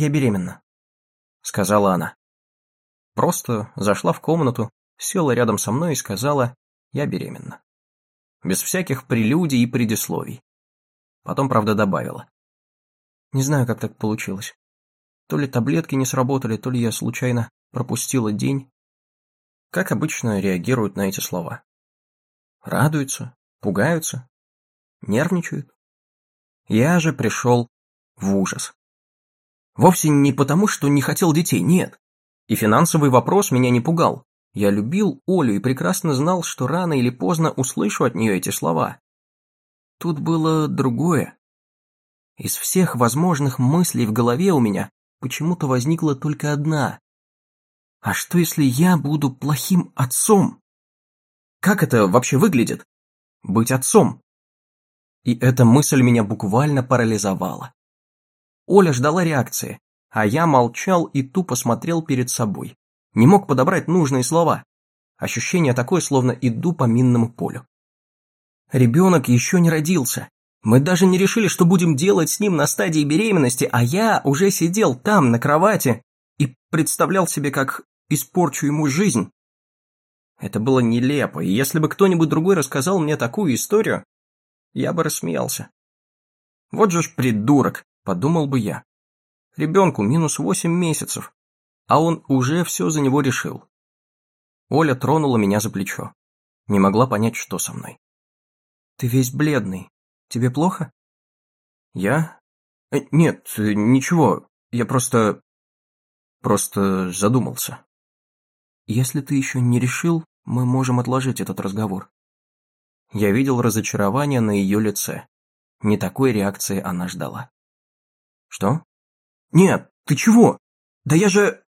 «Я беременна», — сказала она. Просто зашла в комнату, села рядом со мной и сказала «Я беременна». Без всяких прелюдий и предисловий. Потом, правда, добавила. Не знаю, как так получилось. То ли таблетки не сработали, то ли я случайно пропустила день. Как обычно реагируют на эти слова? Радуются, пугаются, нервничают. Я же пришел в ужас. Вовсе не потому, что не хотел детей, нет. И финансовый вопрос меня не пугал. Я любил Олю и прекрасно знал, что рано или поздно услышу от нее эти слова. Тут было другое. Из всех возможных мыслей в голове у меня почему-то возникла только одна. А что если я буду плохим отцом? Как это вообще выглядит? Быть отцом? И эта мысль меня буквально парализовала. Оля ждала реакции, а я молчал и тупо смотрел перед собой. Не мог подобрать нужные слова. Ощущение такое, словно иду по минному полю. Ребенок еще не родился. Мы даже не решили, что будем делать с ним на стадии беременности, а я уже сидел там, на кровати, и представлял себе, как испорчу ему жизнь. Это было нелепо, и если бы кто-нибудь другой рассказал мне такую историю, я бы рассмеялся. Вот же ж придурок, подумал бы я. Ребенку минус восемь месяцев, а он уже все за него решил. Оля тронула меня за плечо. Не могла понять, что со мной. «Ты весь бледный. Тебе плохо?» «Я? Э, нет, ничего. Я просто... просто задумался». «Если ты еще не решил, мы можем отложить этот разговор». Я видел разочарование на ее лице. Не такой реакции она ждала. «Что?» «Нет, ты чего? Да я же...»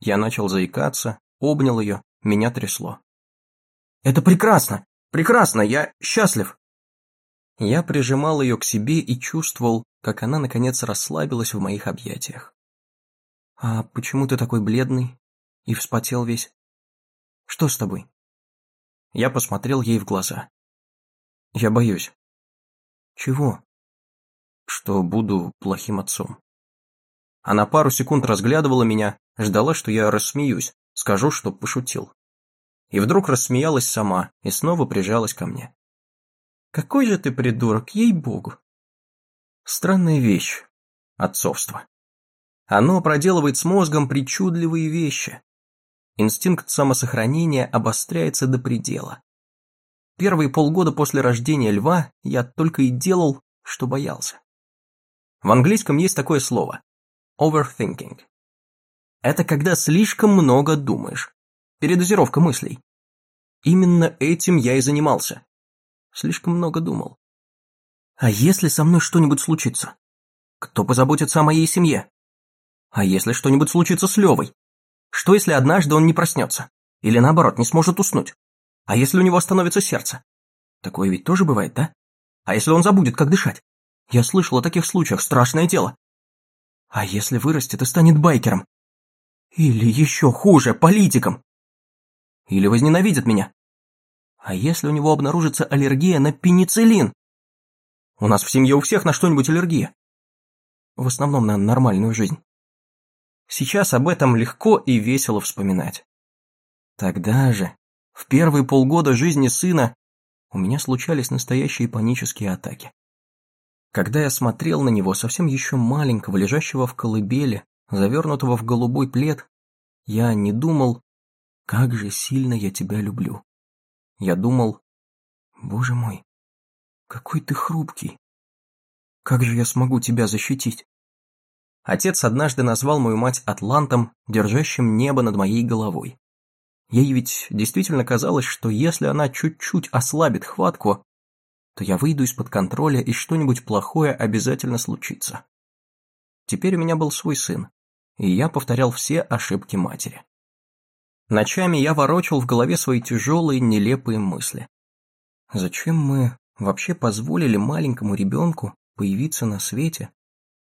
Я начал заикаться, обнял ее, меня трясло. «Это прекрасно! Прекрасно! Я счастлив!» Я прижимал ее к себе и чувствовал, как она наконец расслабилась в моих объятиях. «А почему ты такой бледный и вспотел весь? Что с тобой?» Я посмотрел ей в глаза. «Я боюсь». «Чего?» «Что буду плохим отцом». Она пару секунд разглядывала меня, ждала, что я рассмеюсь, скажу, что пошутил. И вдруг рассмеялась сама и снова прижалась ко мне. «Какой же ты придурок, ей-богу!» Странная вещь – отцовство. Оно проделывает с мозгом причудливые вещи. Инстинкт самосохранения обостряется до предела. Первые полгода после рождения льва я только и делал, что боялся. В английском есть такое слово Overthinking. Это когда слишком много думаешь. Передозировка мыслей. Именно этим я и занимался. Слишком много думал. А если со мной что-нибудь случится? Кто позаботится о моей семье? А если что-нибудь случится с Левой? Что если однажды он не проснется? Или наоборот, не сможет уснуть? А если у него остановится сердце? Такое ведь тоже бывает, да? А если он забудет, как дышать? Я слышал о таких случаях, страшное дело. А если вырастет и станет байкером? Или еще хуже, политиком? Или возненавидит меня? А если у него обнаружится аллергия на пенициллин? У нас в семье у всех на что-нибудь аллергия. В основном на нормальную жизнь. Сейчас об этом легко и весело вспоминать. Тогда же, в первые полгода жизни сына, у меня случались настоящие панические атаки. Когда я смотрел на него, совсем еще маленького, лежащего в колыбели, завернутого в голубой плед, я не думал, как же сильно я тебя люблю. Я думал, боже мой, какой ты хрупкий. Как же я смогу тебя защитить? Отец однажды назвал мою мать атлантом, держащим небо над моей головой. Ей ведь действительно казалось, что если она чуть-чуть ослабит хватку, то я выйду из-под контроля и что-нибудь плохое обязательно случится. Теперь у меня был свой сын, и я повторял все ошибки матери. Ночами я ворочал в голове свои тяжелые, нелепые мысли. Зачем мы вообще позволили маленькому ребенку появиться на свете,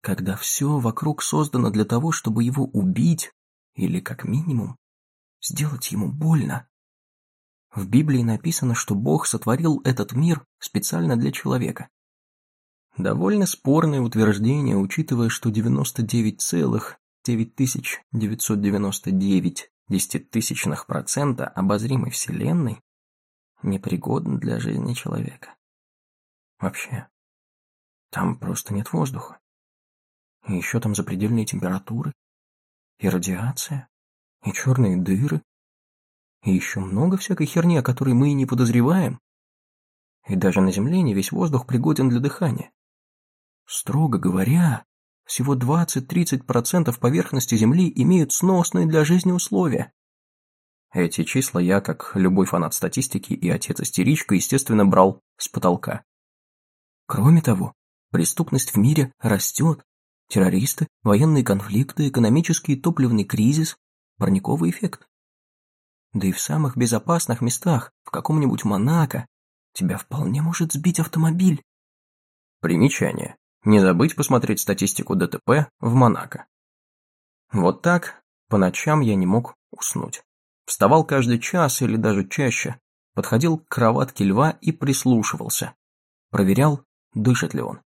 когда все вокруг создано для того, чтобы его убить или, как минимум, сделать ему больно? В Библии написано, что Бог сотворил этот мир специально для человека. Довольно спорное утверждение, учитывая, что 99,9999 десятитысячных процента обозримой Вселенной непригодно для жизни человека. Вообще, там просто нет воздуха. И еще там запредельные температуры, и радиация, и черные дыры, и еще много всякой херни, о которой мы и не подозреваем. И даже на Земле не весь воздух пригоден для дыхания. Строго говоря, всего 20-30% поверхности Земли имеют сносные для жизни условия. Эти числа я, как любой фанат статистики и отец-истеричка, естественно, брал с потолка. Кроме того, преступность в мире растет. Террористы, военные конфликты, экономический и топливный кризис, парниковый эффект. Да и в самых безопасных местах, в каком-нибудь Монако, тебя вполне может сбить автомобиль. Примечание. Не забыть посмотреть статистику ДТП в Монако. Вот так, по ночам я не мог уснуть. Вставал каждый час или даже чаще, подходил к кроватке льва и прислушивался. Проверял, дышит ли он.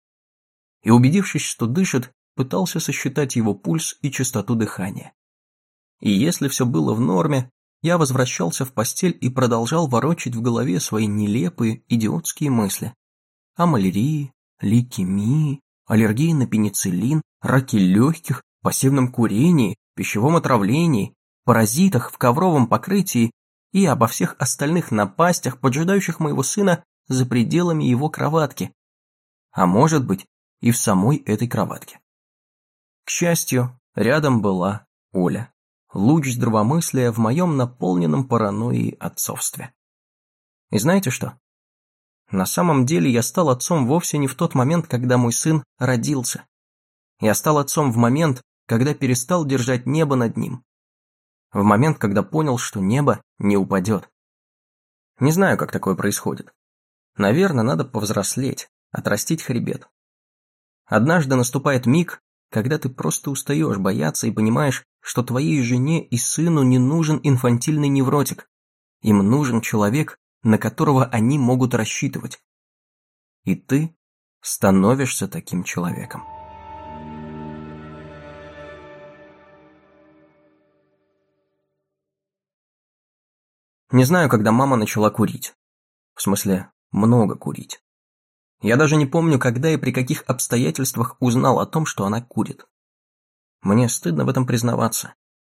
И убедившись, что дышит, пытался сосчитать его пульс и частоту дыхания. И если все было в норме, я возвращался в постель и продолжал ворочать в голове свои нелепые, идиотские мысли. О малярии, лейкемии, аллергии на пенициллин, раке легких, пассивном курении, пищевом отравлении, паразитах в ковровом покрытии и обо всех остальных напастях, поджидающих моего сына за пределами его кроватки. А может быть, и в самой этой кроватке. К счастью, рядом была Оля. Луч здравомыслия в моем наполненном паранойей отцовстве. И знаете что? На самом деле я стал отцом вовсе не в тот момент, когда мой сын родился. Я стал отцом в момент, когда перестал держать небо над ним. В момент, когда понял, что небо не упадет. Не знаю, как такое происходит. Наверное, надо повзрослеть, отрастить хребет. Однажды наступает миг, когда ты просто устаешь бояться и понимаешь, что твоей жене и сыну не нужен инфантильный невротик. Им нужен человек, на которого они могут рассчитывать. И ты становишься таким человеком. Не знаю, когда мама начала курить. В смысле, много курить. Я даже не помню, когда и при каких обстоятельствах узнал о том, что она курит. Мне стыдно в этом признаваться.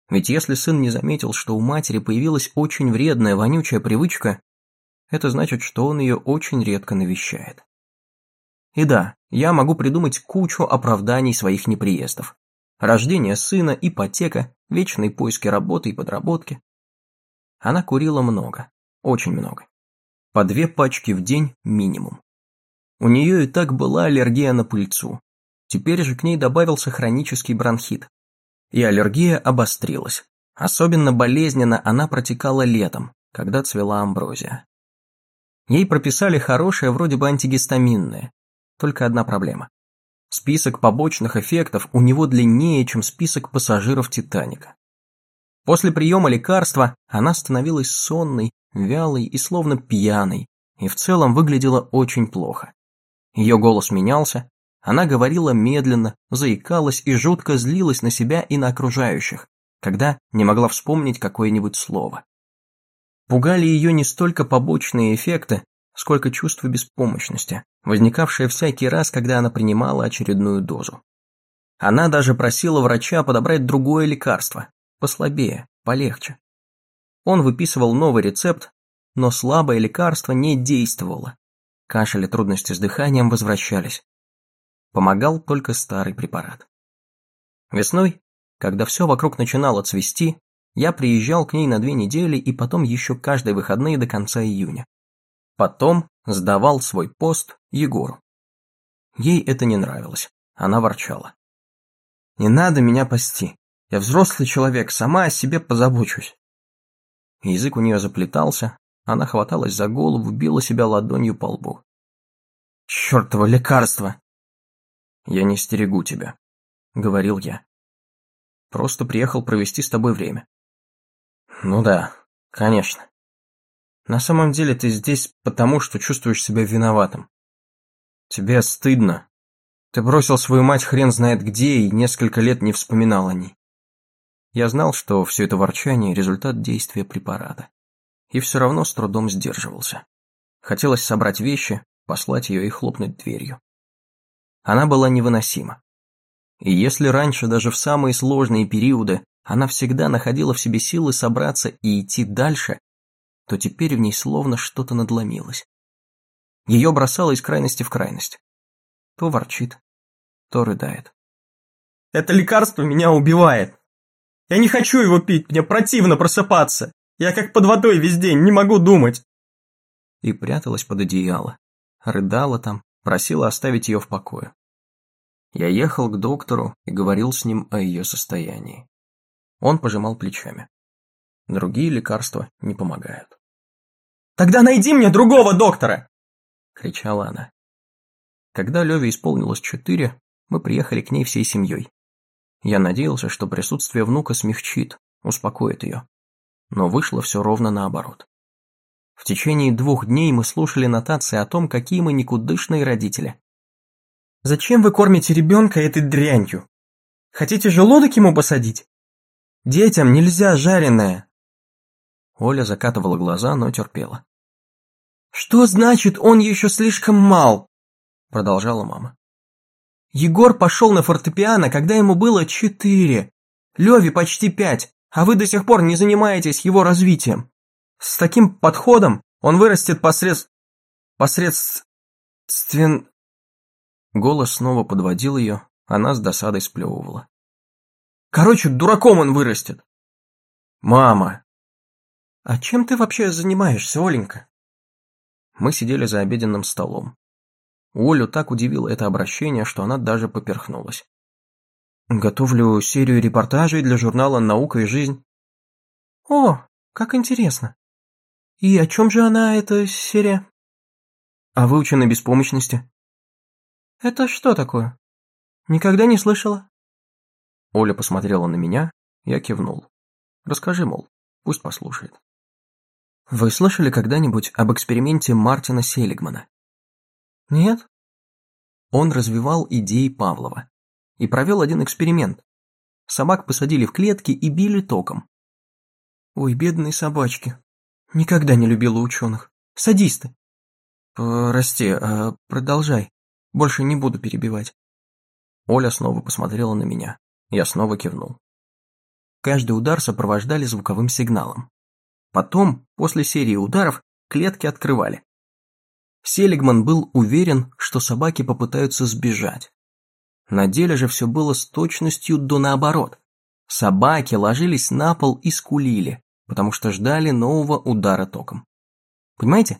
Ведь если сын не заметил, что у матери появилась очень вредная, вонючая привычка, это значит, что он ее очень редко навещает. И да, я могу придумать кучу оправданий своих неприездов. Рождение сына, ипотека, вечные поиски работы и подработки. Она курила много, очень много. По две пачки в день минимум. У нее и так была аллергия на пыльцу. Теперь же к ней добавился хронический бронхит. И аллергия обострилась. Особенно болезненно она протекала летом, когда цвела амброзия. Ей прописали хорошее вроде бы антигистаминное. Только одна проблема. Список побочных эффектов у него длиннее, чем список пассажиров «Титаника». После приема лекарства она становилась сонной, вялой и словно пьяной, и в целом выглядела очень плохо. Ее голос менялся, она говорила медленно, заикалась и жутко злилась на себя и на окружающих, когда не могла вспомнить какое-нибудь слово. Пугали ее не столько побочные эффекты, сколько чувство беспомощности, возникавшее всякий раз, когда она принимала очередную дозу. Она даже просила врача подобрать другое лекарство, послабее, полегче. Он выписывал новый рецепт, но слабое лекарство не действовало. Кашель и трудности с дыханием возвращались. Помогал только старый препарат. Весной, когда все вокруг начинало цвести, я приезжал к ней на две недели и потом еще каждые выходные до конца июня. Потом сдавал свой пост Егору. Ей это не нравилось, она ворчала. «Не надо меня пасти, я взрослый человек, сама о себе позабочусь». Язык у нее заплетался, она хваталась за голову, била себя ладонью по лбу. «Чёртово лекарство!» «Я не стерегу тебя», — говорил я. «Просто приехал провести с тобой время. Ну да, конечно. На самом деле ты здесь потому, что чувствуешь себя виноватым. Тебе стыдно, Ты бросил свою мать хрен знает где и несколько лет не вспоминал о ней. Я знал, что все это ворчание – результат действия препарата. И все равно с трудом сдерживался. Хотелось собрать вещи, послать ее и хлопнуть дверью. Она была невыносима. И если раньше, даже в самые сложные периоды, она всегда находила в себе силы собраться и идти дальше, то теперь в ней словно что-то надломилось. Ее бросало из крайности в крайность. То ворчит, то рыдает. «Это лекарство меня убивает. Я не хочу его пить, мне противно просыпаться. Я как под водой весь день, не могу думать». И пряталась под одеяло, рыдала там, просила оставить ее в покое. Я ехал к доктору и говорил с ним о ее состоянии. Он пожимал плечами. Другие лекарства не помогают. «Тогда найди мне другого доктора!» — кричала она. Когда Леве исполнилось четыре, мы приехали к ней всей семьей. Я надеялся, что присутствие внука смягчит, успокоит ее. Но вышло все ровно наоборот. В течение двух дней мы слушали нотации о том, какие мы никудышные родители. Зачем вы кормите ребенка этой дрянью? Хотите желудок ему посадить? Детям нельзя жареное. Оля закатывала глаза, но терпела. Что значит он еще слишком мал? Продолжала мама. Егор пошел на фортепиано, когда ему было четыре. Леве почти пять, а вы до сих пор не занимаетесь его развитием. С таким подходом он вырастет посред... посредствен... Голос снова подводил ее, она с досадой сплевывала. Короче, дураком он вырастет. Мама. А чем ты вообще занимаешься, Оленька? Мы сидели за обеденным столом. Олю так удивило это обращение, что она даже поперхнулась. Готовлю серию репортажей для журнала «Наука и жизнь». О, как интересно. И о чем же она, эта серия? О выученной беспомощности. «Это что такое? Никогда не слышала?» Оля посмотрела на меня, я кивнул. «Расскажи, мол, пусть послушает». Вы слышали когда-нибудь об эксперименте Мартина Селигмана? Нет. Он развивал идеи Павлова и провел один эксперимент. Собак посадили в клетки и били током. Ой, бедные собачки. Никогда не любила ученых. Садисты. Прости, а продолжай. Больше не буду перебивать. Оля снова посмотрела на меня. Я снова кивнул. Каждый удар сопровождали звуковым сигналом. Потом, после серии ударов, клетки открывали. Селигман был уверен, что собаки попытаются сбежать. На деле же все было с точностью до наоборот. Собаки ложились на пол и скулили, потому что ждали нового удара током. Понимаете?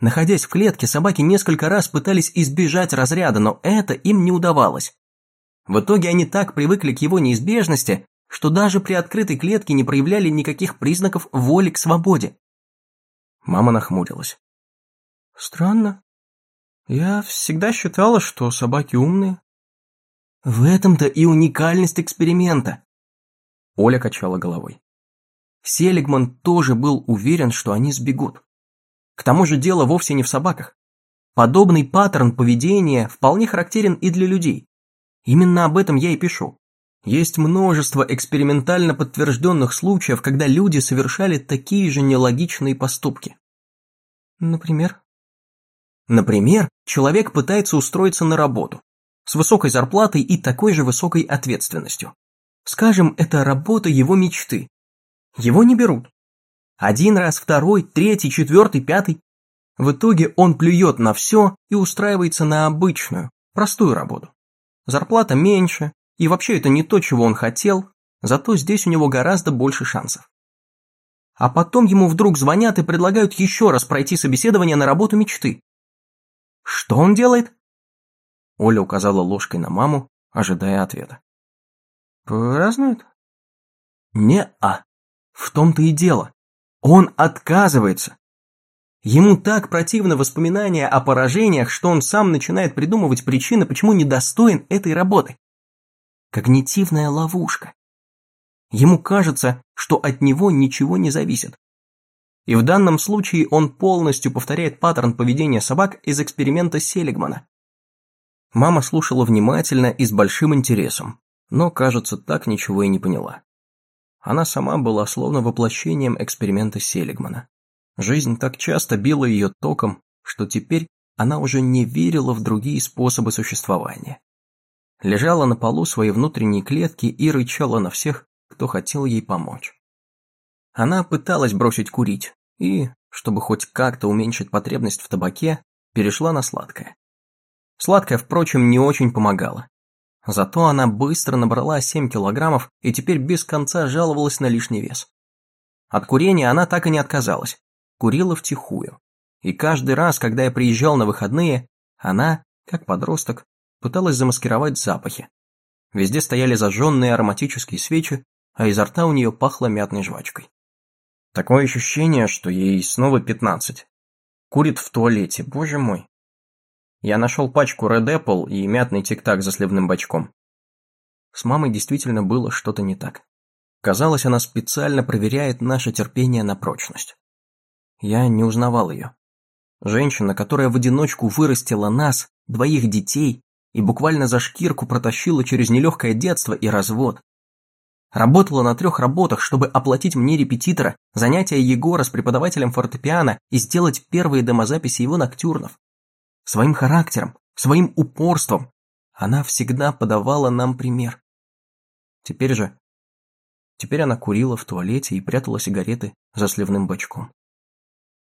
Находясь в клетке, собаки несколько раз пытались избежать разряда, но это им не удавалось. В итоге они так привыкли к его неизбежности, что даже при открытой клетке не проявляли никаких признаков воли к свободе. Мама нахмурилась. Странно. Я всегда считала, что собаки умные. В этом-то и уникальность эксперимента. Оля качала головой. Селигман тоже был уверен, что они сбегут. К тому же дело вовсе не в собаках. Подобный паттерн поведения вполне характерен и для людей. Именно об этом я и пишу. Есть множество экспериментально подтвержденных случаев, когда люди совершали такие же нелогичные поступки. Например? Например, человек пытается устроиться на работу с высокой зарплатой и такой же высокой ответственностью. Скажем, это работа его мечты. Его не берут. Один раз, второй, третий, четвертый, пятый. В итоге он плюет на все и устраивается на обычную, простую работу. Зарплата меньше, и вообще это не то, чего он хотел, зато здесь у него гораздо больше шансов. А потом ему вдруг звонят и предлагают еще раз пройти собеседование на работу мечты. Что он делает? Оля указала ложкой на маму, ожидая ответа. Празднует? Не-а. В том-то и дело. Он отказывается. Ему так противно воспоминания о поражениях, что он сам начинает придумывать причины, почему недостоин этой работы. Когнитивная ловушка. Ему кажется, что от него ничего не зависит. И в данном случае он полностью повторяет паттерн поведения собак из эксперимента Селигмана. Мама слушала внимательно и с большим интересом, но, кажется, так ничего и не поняла. Она сама была словно воплощением эксперимента Селигмана. Жизнь так часто била ее током, что теперь она уже не верила в другие способы существования. Лежала на полу своей внутренней клетки и рычала на всех, кто хотел ей помочь. Она пыталась бросить курить и, чтобы хоть как-то уменьшить потребность в табаке, перешла на сладкое. Сладкое, впрочем, не очень помогало. Зато она быстро набрала 7 килограммов и теперь без конца жаловалась на лишний вес. От курения она так и не отказалась. Курила втихую. И каждый раз, когда я приезжал на выходные, она, как подросток, пыталась замаскировать запахи. Везде стояли зажженные ароматические свечи, а изо рта у нее пахло мятной жвачкой. Такое ощущение, что ей снова пятнадцать. Курит в туалете, боже мой. Я нашел пачку Red Apple и мятный тик-так за сливным бачком. С мамой действительно было что-то не так. Казалось, она специально проверяет наше терпение на прочность. Я не узнавал ее. Женщина, которая в одиночку вырастила нас, двоих детей, и буквально за шкирку протащила через нелегкое детство и развод. Работала на трех работах, чтобы оплатить мне репетитора, занятия Егора с преподавателем фортепиано и сделать первые домозаписи его ноктюрнов. Своим характером, своим упорством она всегда подавала нам пример. Теперь же... Теперь она курила в туалете и прятала сигареты за сливным бачком.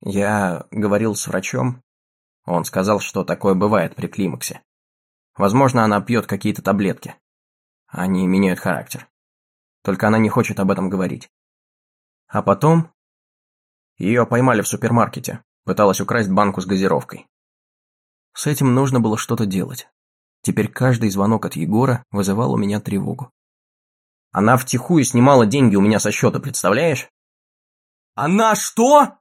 Я говорил с врачом. Он сказал, что такое бывает при климаксе. Возможно, она пьет какие-то таблетки. Они меняют характер. Только она не хочет об этом говорить. А потом... Ее поймали в супермаркете. Пыталась украсть банку с газировкой. С этим нужно было что-то делать. Теперь каждый звонок от Егора вызывал у меня тревогу. Она втихую снимала деньги у меня со счета, представляешь? «Она что?»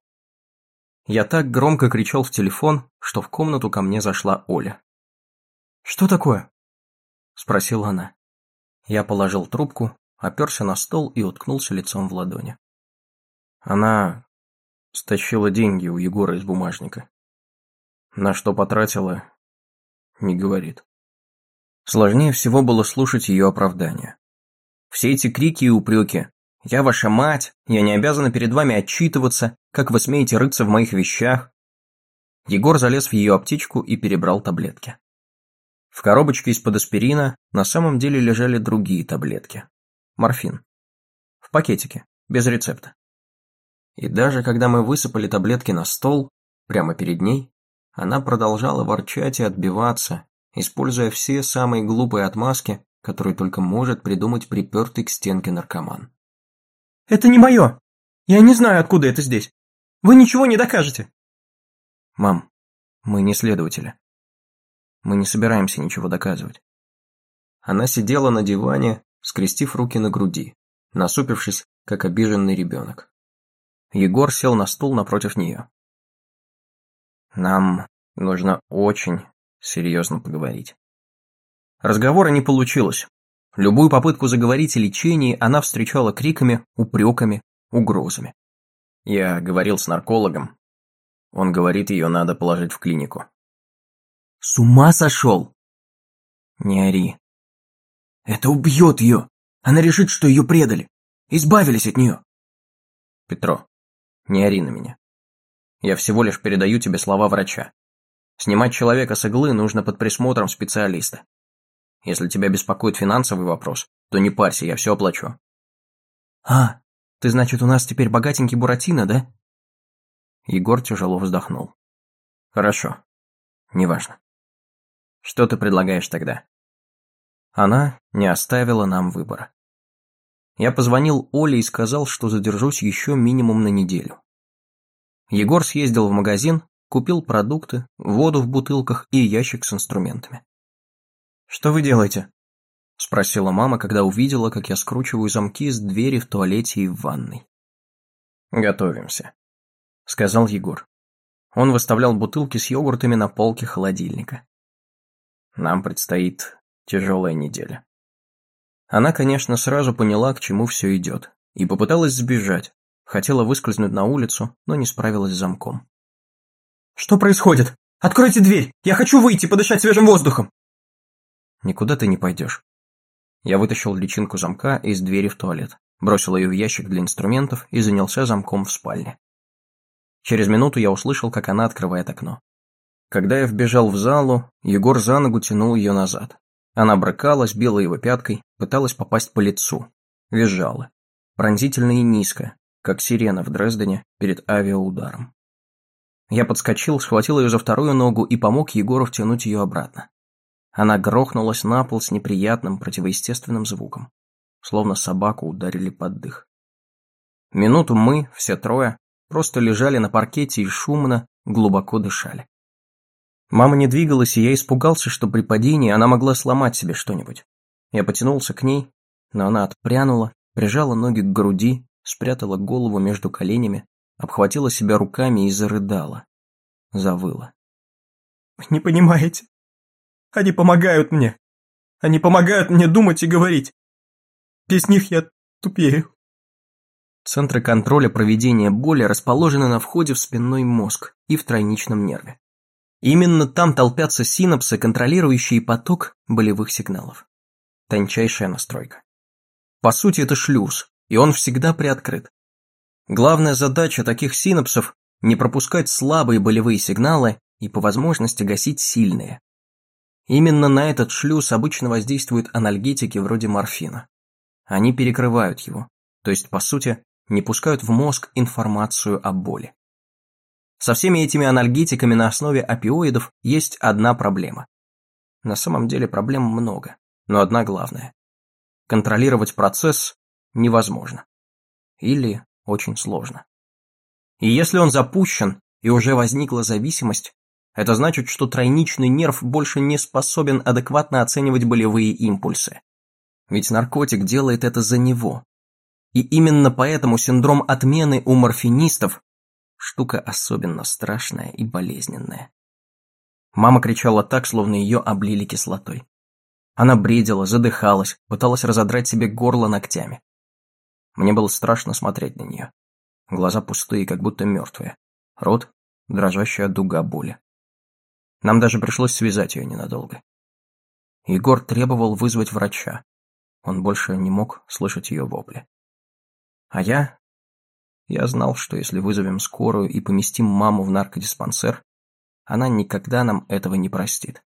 Я так громко кричал в телефон, что в комнату ко мне зашла Оля. «Что такое?» – спросила она. Я положил трубку, оперся на стол и уткнулся лицом в ладони. Она стащила деньги у Егора из бумажника. На что потратила, не говорит. Сложнее всего было слушать ее оправдания. Все эти крики и упреки. «Я ваша мать, я не обязана перед вами отчитываться, как вы смеете рыться в моих вещах». Егор залез в ее аптечку и перебрал таблетки. В коробочке из-под аспирина на самом деле лежали другие таблетки. Морфин. В пакетике, без рецепта. И даже когда мы высыпали таблетки на стол, прямо перед ней, она продолжала ворчать и отбиваться, используя все самые глупые отмазки, которые только может придумать припертый к стенке наркоман. «Это не мое! Я не знаю, откуда это здесь! Вы ничего не докажете!» «Мам, мы не следователи. Мы не собираемся ничего доказывать. Она сидела на диване, скрестив руки на груди, насупившись, как обиженный ребенок. Егор сел на стул напротив нее. Нам нужно очень серьезно поговорить. Разговора не получилось. Любую попытку заговорить о лечении она встречала криками, упреками, угрозами. Я говорил с наркологом. Он говорит, ее надо положить в клинику. С ума сошел? Не ори. Это убьет ее. Она решит, что ее предали. Избавились от нее. Петро, не ори на меня. Я всего лишь передаю тебе слова врача. Снимать человека с иглы нужно под присмотром специалиста. Если тебя беспокоит финансовый вопрос, то не парься, я все оплачу. А, ты значит у нас теперь богатенький Буратино, да? Егор тяжело вздохнул. Хорошо. Неважно. Что ты предлагаешь тогда? Она не оставила нам выбора. Я позвонил Оле и сказал, что задержусь еще минимум на неделю. Егор съездил в магазин, купил продукты, воду в бутылках и ящик с инструментами. «Что вы делаете?» – спросила мама, когда увидела, как я скручиваю замки с двери в туалете и в ванной. «Готовимся», – сказал Егор. Он выставлял бутылки с йогуртами на полке холодильника. Нам предстоит тяжелая неделя. Она, конечно, сразу поняла, к чему все идет, и попыталась сбежать. Хотела выскользнуть на улицу, но не справилась с замком. «Что происходит? Откройте дверь! Я хочу выйти, подышать свежим воздухом!» Никуда ты не пойдешь. Я вытащил личинку замка из двери в туалет, бросил ее в ящик для инструментов и занялся замком в спальне. Через минуту я услышал, как она открывает окно. Когда я вбежал в залу, Егор за ногу тянул ее назад. Она брыкалась, била его пяткой, пыталась попасть по лицу. Визжала. Пронзительно и низко, как сирена в Дрездене перед авиаударом. Я подскочил, схватил ее за вторую ногу и помог Егору втянуть ее обратно. Она грохнулась на пол с неприятным противоестественным звуком, словно собаку ударили под дых. Минуту мы, все трое, просто лежали на паркете и шумно, глубоко дышали. Мама не двигалась, и я испугался, что при падении она могла сломать себе что-нибудь. Я потянулся к ней, но она отпрянула, прижала ноги к груди, спрятала голову между коленями, обхватила себя руками и зарыдала. Завыла. «Вы не понимаете. Они помогают мне. Они помогают мне думать и говорить. Без них я тупею». Центры контроля проведения боли расположены на входе в спинной мозг и в тройничном нерве. Именно там толпятся синапсы, контролирующие поток болевых сигналов. Тончайшая настройка. По сути, это шлюз, и он всегда приоткрыт. Главная задача таких синапсов – не пропускать слабые болевые сигналы и по возможности гасить сильные. Именно на этот шлюз обычно воздействуют анальгетики вроде морфина. Они перекрывают его, то есть, по сути, не пускают в мозг информацию о боли. Со всеми этими анальгетиками на основе опиоидов есть одна проблема. На самом деле проблем много, но одна главная. Контролировать процесс невозможно. Или очень сложно. И если он запущен, и уже возникла зависимость, это значит, что тройничный нерв больше не способен адекватно оценивать болевые импульсы. Ведь наркотик делает это за него. И именно поэтому синдром отмены у морфинистов – штука особенно страшная и болезненная. Мама кричала так, словно ее облили кислотой. Она бредила, задыхалась, пыталась разодрать себе горло ногтями. Мне было страшно смотреть на нее. Глаза пустые, как будто мертвые. Рот – дрожащая дуга боли. Нам даже пришлось связать ее ненадолго. Егор требовал вызвать врача. Он больше не мог слышать ее вопли. А я... Я знал, что если вызовем скорую и поместим маму в наркодиспансер, она никогда нам этого не простит.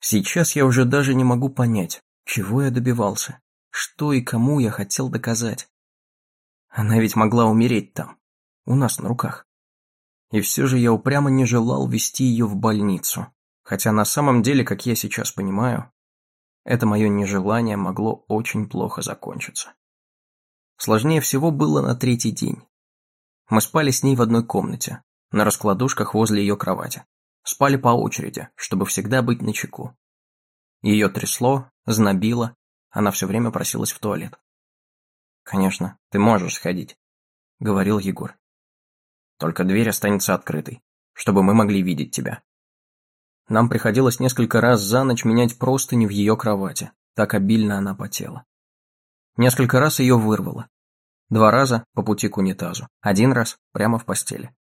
Сейчас я уже даже не могу понять, чего я добивался. Что и кому я хотел доказать? Она ведь могла умереть там, у нас на руках. И все же я упрямо не желал вести ее в больницу, хотя на самом деле, как я сейчас понимаю, это мое нежелание могло очень плохо закончиться. Сложнее всего было на третий день. Мы спали с ней в одной комнате, на раскладушках возле ее кровати. Спали по очереди, чтобы всегда быть начеку. Ее трясло, знобило, она все время просилась в туалет. «Конечно, ты можешь сходить», — говорил Егор. «Только дверь останется открытой, чтобы мы могли видеть тебя». Нам приходилось несколько раз за ночь менять простыни в ее кровати, так обильно она потела. Несколько раз ее вырвало. Два раза по пути к унитазу, один раз прямо в постели.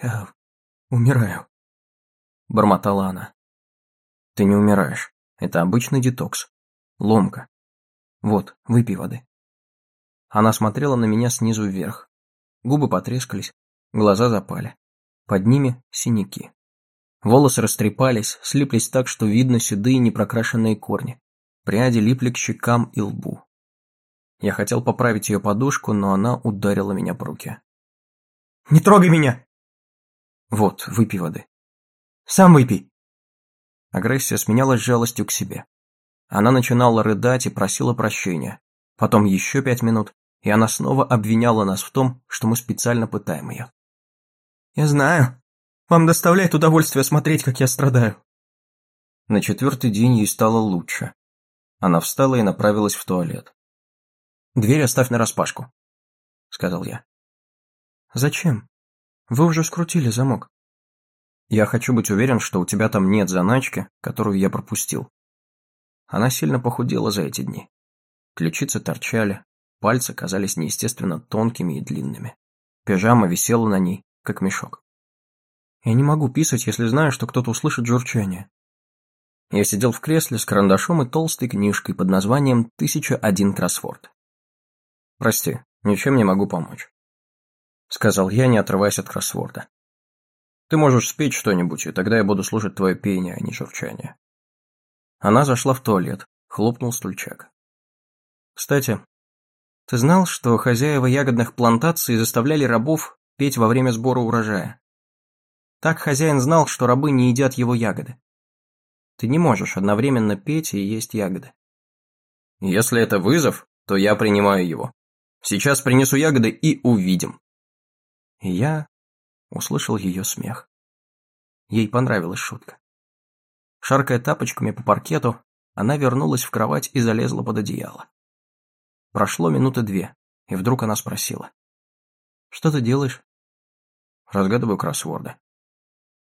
«Я умираю», — бормотала она. «Ты не умираешь. Это обычный детокс. Ломка. Вот, выпей воды. Она смотрела на меня снизу вверх. Губы потрескались, глаза запали. Под ними синяки. Волосы растрепались, слиплись так, что видно седые непрокрашенные корни. Пряди липли к щекам и лбу. Я хотел поправить ее подушку, но она ударила меня по руке. «Не трогай меня!» «Вот, выпей воды». «Сам выпей». Агрессия сменялась жалостью к себе. Она начинала рыдать и просила прощения. Потом еще пять минут, и она снова обвиняла нас в том, что мы специально пытаем ее. «Я знаю. Вам доставляет удовольствие смотреть, как я страдаю». На четвертый день ей стало лучше. Она встала и направилась в туалет. «Дверь оставь нараспашку», — сказал я. «Зачем? Вы уже скрутили замок». «Я хочу быть уверен, что у тебя там нет заначки, которую я пропустил. Она сильно похудела за эти дни. Ключицы торчали, пальцы казались неестественно тонкими и длинными. Пижама висела на ней, как мешок. Я не могу писать, если знаю, что кто-то услышит журчание. Я сидел в кресле с карандашом и толстой книжкой под названием «Тысяча один кроссворд». «Прости, ничем не могу помочь», — сказал я, не отрываясь от кроссворда. «Ты можешь спеть что-нибудь, и тогда я буду слушать твое пение, а не журчание». Она зашла в туалет, хлопнул стульчак. «Кстати, ты знал, что хозяева ягодных плантаций заставляли рабов петь во время сбора урожая? Так хозяин знал, что рабы не едят его ягоды. Ты не можешь одновременно петь и есть ягоды. Если это вызов, то я принимаю его. Сейчас принесу ягоды и увидим. И я услышал ее смех. Ей понравилась шутка. Шаркая тапочками по паркету, она вернулась в кровать и залезла под одеяло. Прошло минуты две, и вдруг она спросила. «Что ты делаешь?» Разгадываю кроссворды.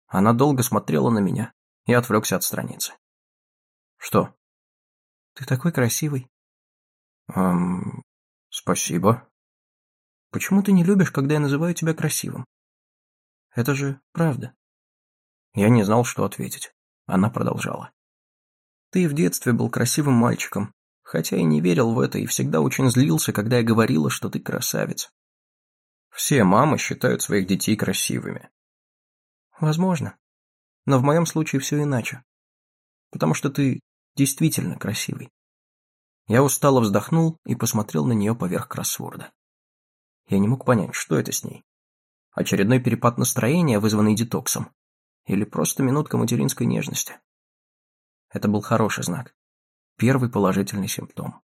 Она долго смотрела на меня, я отвлекся от страницы. «Что?» «Ты такой красивый». «Эм, спасибо». «Почему ты не любишь, когда я называю тебя красивым?» «Это же правда». Я не знал, что ответить. Она продолжала. «Ты в детстве был красивым мальчиком, хотя и не верил в это и всегда очень злился, когда я говорила, что ты красавец». «Все мамы считают своих детей красивыми». «Возможно. Но в моем случае все иначе. Потому что ты действительно красивый. Я устало вздохнул и посмотрел на нее поверх кроссворда. Я не мог понять, что это с ней. Очередной перепад настроения, вызванный детоксом. Или просто минутка материнской нежности. Это был хороший знак. Первый положительный симптом.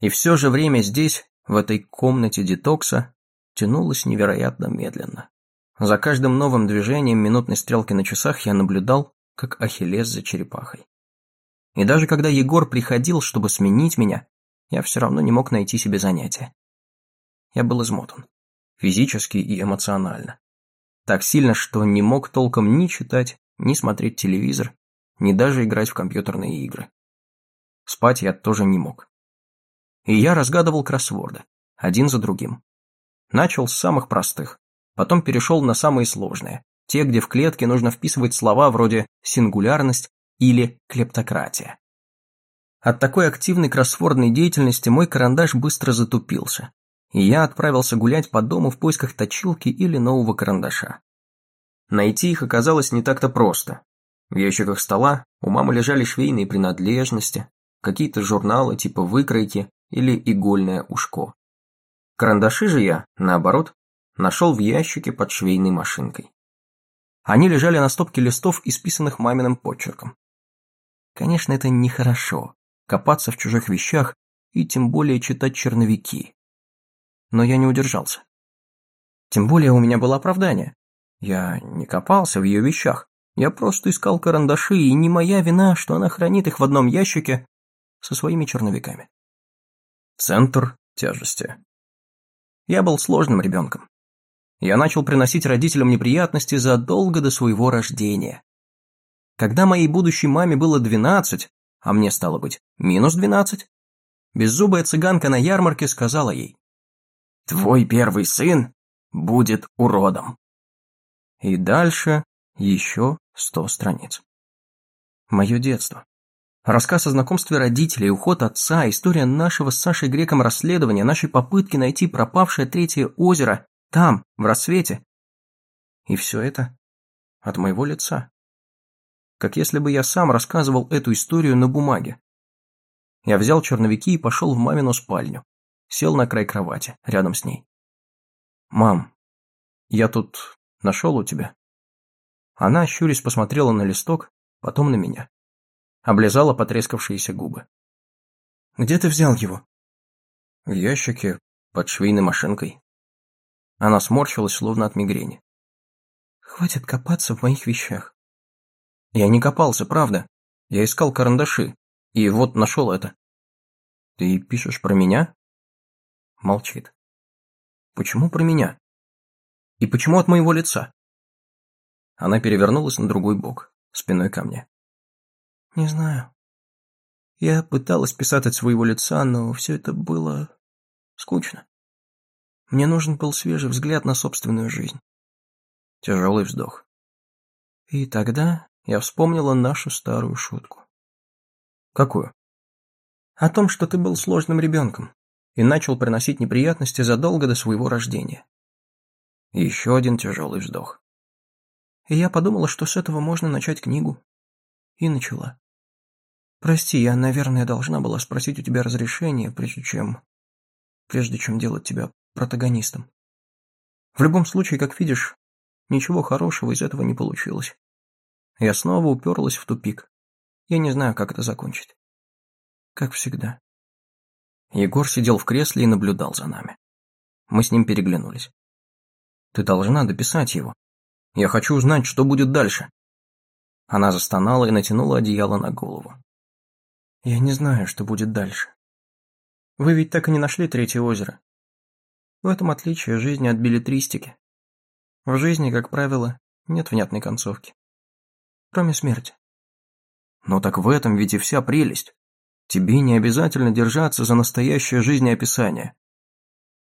И все же время здесь, в этой комнате детокса, тянулось невероятно медленно. За каждым новым движением минутной стрелки на часах я наблюдал, как Ахиллес за черепахой. И даже когда Егор приходил, чтобы сменить меня, я все равно не мог найти себе занятия. Я был измотан. Физически и эмоционально. Так сильно, что не мог толком ни читать, ни смотреть телевизор, ни даже играть в компьютерные игры. Спать я тоже не мог. И я разгадывал кроссворды, один за другим. Начал с самых простых, Потом перешел на самые сложные, те, где в клетке нужно вписывать слова вроде «сингулярность» или «клептократия». От такой активной кроссвордной деятельности мой карандаш быстро затупился, и я отправился гулять по дому в поисках точилки или нового карандаша. Найти их оказалось не так-то просто. В ящиках стола у мамы лежали швейные принадлежности, какие-то журналы типа выкройки или игольное ушко. Карандаши же я, наоборот, нашел в ящике под швейной машинкой. Они лежали на стопке листов, исписанных маминым почерком. Конечно, это нехорошо, копаться в чужих вещах и тем более читать черновики. Но я не удержался. Тем более у меня было оправдание. Я не копался в ее вещах. Я просто искал карандаши, и не моя вина, что она хранит их в одном ящике со своими черновиками. Центр тяжести. Я был сложным ребенком я начал приносить родителям неприятности задолго до своего рождения. Когда моей будущей маме было 12, а мне стало быть минус 12, беззубая цыганка на ярмарке сказала ей, «Твой первый сын будет уродом». И дальше еще сто страниц. Мое детство. Рассказ о знакомстве родителей, уход отца, история нашего с Сашей Греком расследования, нашей попытки найти пропавшее третье озеро там, в рассвете. И все это от моего лица. Как если бы я сам рассказывал эту историю на бумаге. Я взял черновики и пошел в мамину спальню. Сел на край кровати, рядом с ней. «Мам, я тут нашел у тебя». Она, щурясь, посмотрела на листок, потом на меня. Облизала потрескавшиеся губы. «Где ты взял его?» «В ящике, под швейной машинкой». Она сморщилась, словно от мигрени. «Хватит копаться в моих вещах». «Я не копался, правда. Я искал карандаши. И вот нашел это». «Ты пишешь про меня?» Молчит. «Почему про меня? И почему от моего лица?» Она перевернулась на другой бок, спиной ко мне. «Не знаю. Я пыталась писать от своего лица, но все это было скучно. Мне нужен был свежий взгляд на собственную жизнь. Тяжелый вздох. И тогда я вспомнила нашу старую шутку. Какую? О том, что ты был сложным ребенком и начал приносить неприятности задолго до своего рождения. Еще один тяжелый вздох. И я подумала, что с этого можно начать книгу. И начала. Прости, я, наверное, должна была спросить у тебя разрешение, прежде чем... прежде чем делать тебя протагонистом. В любом случае, как видишь, ничего хорошего из этого не получилось. Я снова уперлась в тупик. Я не знаю, как это закончить. Как всегда. Егор сидел в кресле и наблюдал за нами. Мы с ним переглянулись. «Ты должна дописать его. Я хочу узнать, что будет дальше». Она застонала и натянула одеяло на голову. «Я не знаю, что будет дальше. Вы ведь так и не нашли третье озеро. В этом отличие жизни от билетристики. В жизни, как правило, нет внятной концовки. Кроме смерти. Но так в этом ведь и вся прелесть. Тебе не обязательно держаться за настоящее жизнеописание.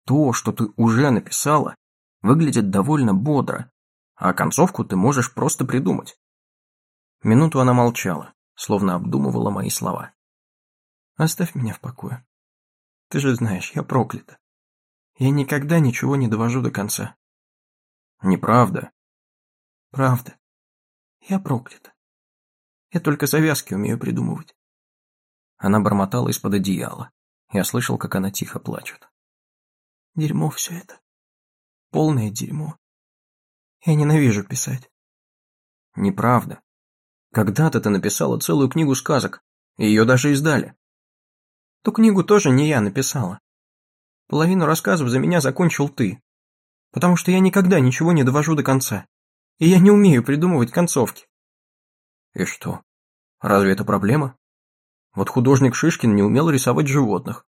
То, что ты уже написала, выглядит довольно бодро, а концовку ты можешь просто придумать. Минуту она молчала, словно обдумывала мои слова. «Оставь меня в покое. Ты же знаешь, я проклята. Я никогда ничего не довожу до конца». «Неправда». «Правда. Я проклята. Я только завязки умею придумывать. Она бормотала из-под одеяла. Я слышал, как она тихо плачет. Дерьмо все это. Полное дерьмо. Я ненавижу писать. Неправда. Когда-то ты написала целую книгу сказок, и ее даже издали. Ту книгу тоже не я написала. Половину рассказов за меня закончил ты. Потому что я никогда ничего не довожу до конца. И я не умею придумывать концовки. И что? Разве это проблема? Вот художник Шишкин не умел рисовать животных.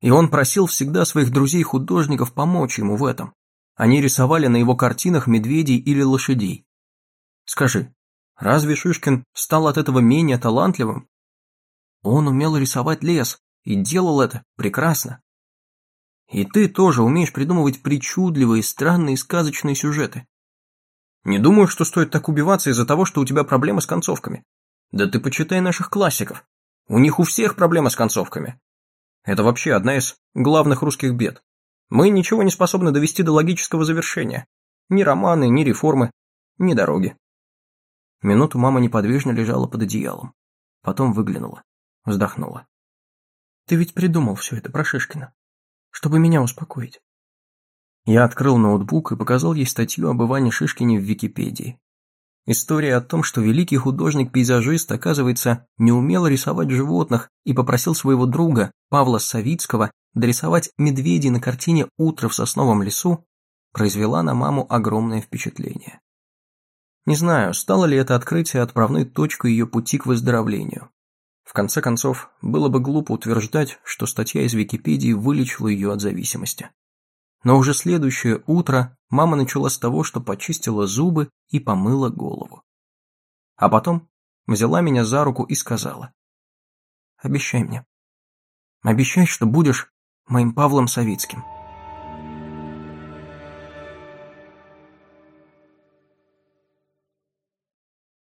И он просил всегда своих друзей-художников помочь ему в этом. Они рисовали на его картинах медведей или лошадей. Скажи, разве Шишкин стал от этого менее талантливым? Он умел рисовать лес и делал это прекрасно. И ты тоже умеешь придумывать причудливые, странные сказочные сюжеты. Не думаю, что стоит так убиваться из-за того, что у тебя проблемы с концовками. Да ты почитай наших классиков. У них у всех проблемы с концовками. Это вообще одна из главных русских бед. Мы ничего не способны довести до логического завершения. Ни романы, ни реформы, ни дороги. Минуту мама неподвижно лежала под одеялом. Потом выглянула. Вздохнула. «Ты ведь придумал все это про Шишкина, чтобы меня успокоить». Я открыл ноутбук и показал ей статью об Иване Шишкине в Википедии. История о том, что великий художник-пейзажист, оказывается, не умел рисовать животных и попросил своего друга, Павла Савицкого, дорисовать медведей на картине «Утро в сосновом лесу», произвела на маму огромное впечатление. Не знаю, стало ли это открытие отправной точкой ее пути к выздоровлению. В конце концов, было бы глупо утверждать, что статья из Википедии вылечила ее от зависимости. Но уже следующее утро мама начала с того, что почистила зубы и помыла голову. А потом взяла меня за руку и сказала. «Обещай мне. Обещай, что будешь моим Павлом Савицким».